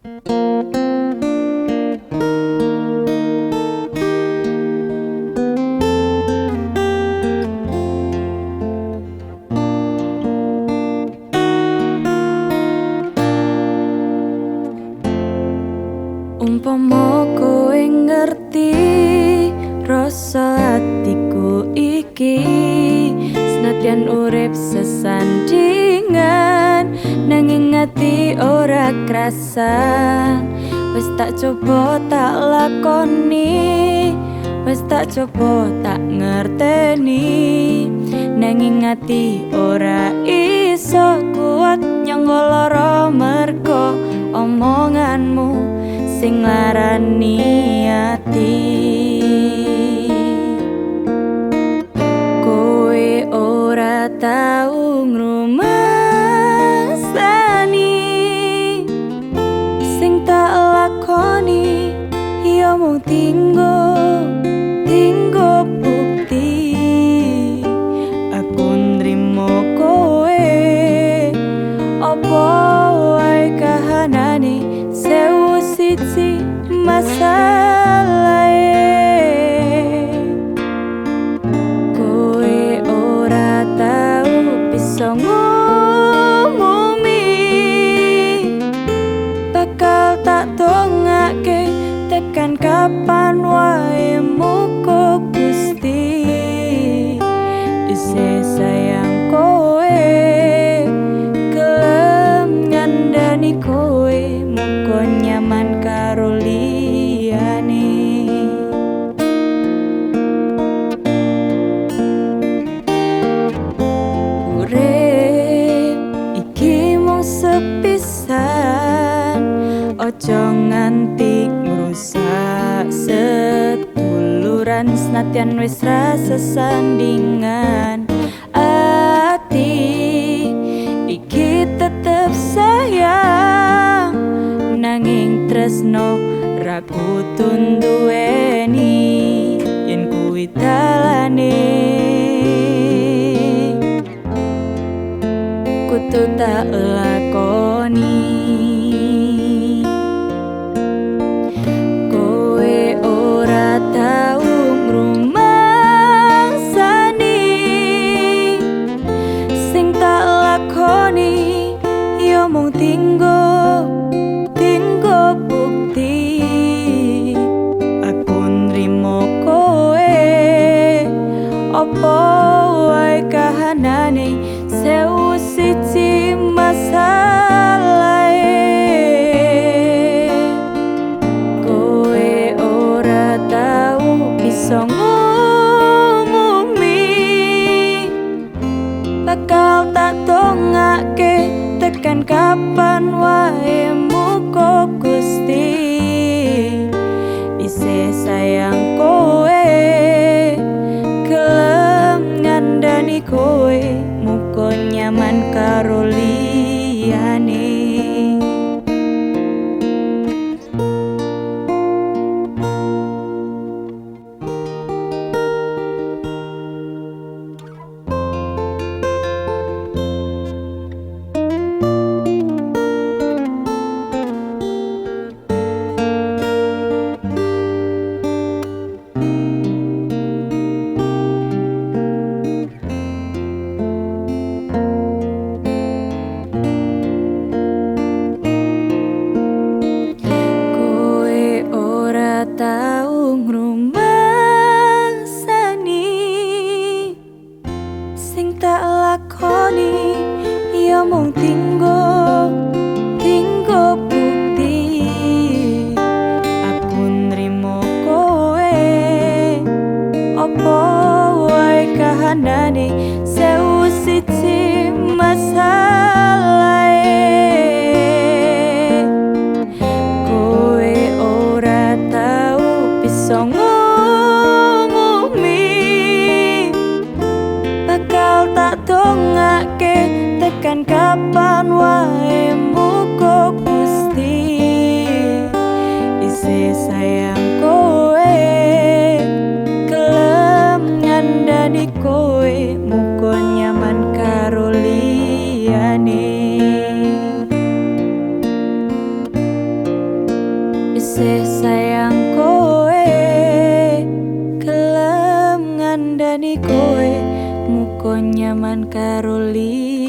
Umpama kowe ngerti rasa atiku iki senadyan urip sesandingan krasa wis tak coba tak lakoni. Wis tak coba tak ngerteni. Nanging ati ora iso kuat nyonggoloro merko omonganmu sing larani ati tiếng kapan wae muko gusti? Isih sayang kowe gelem nyandani kowe muko nyaman karo liyane. Urip iki mung sepisan ojo nganti ngrusak seduluran senadyan wis rasa sandingan. Ati iki tetep sayang nanging tresno ragu tunduweni yen kuwi dalane. Kutu tak tinggo tinggo bukti. Aku nrimo kowe opo wae kahanane? Tau bisa ngomumi bakal tak dongake tekan kapan wae muko gusti. Isih sayang ni yo mung tinggo tinggo bukti aku nrimo kowe apa wae kahanane kan kapan wae mukuk gusti. Isi sayang kowe kelem nyandani kowe muko nyaman karo liyane. Isi sayang kowe kelem ngandani kowe muko nyaman karo liyane.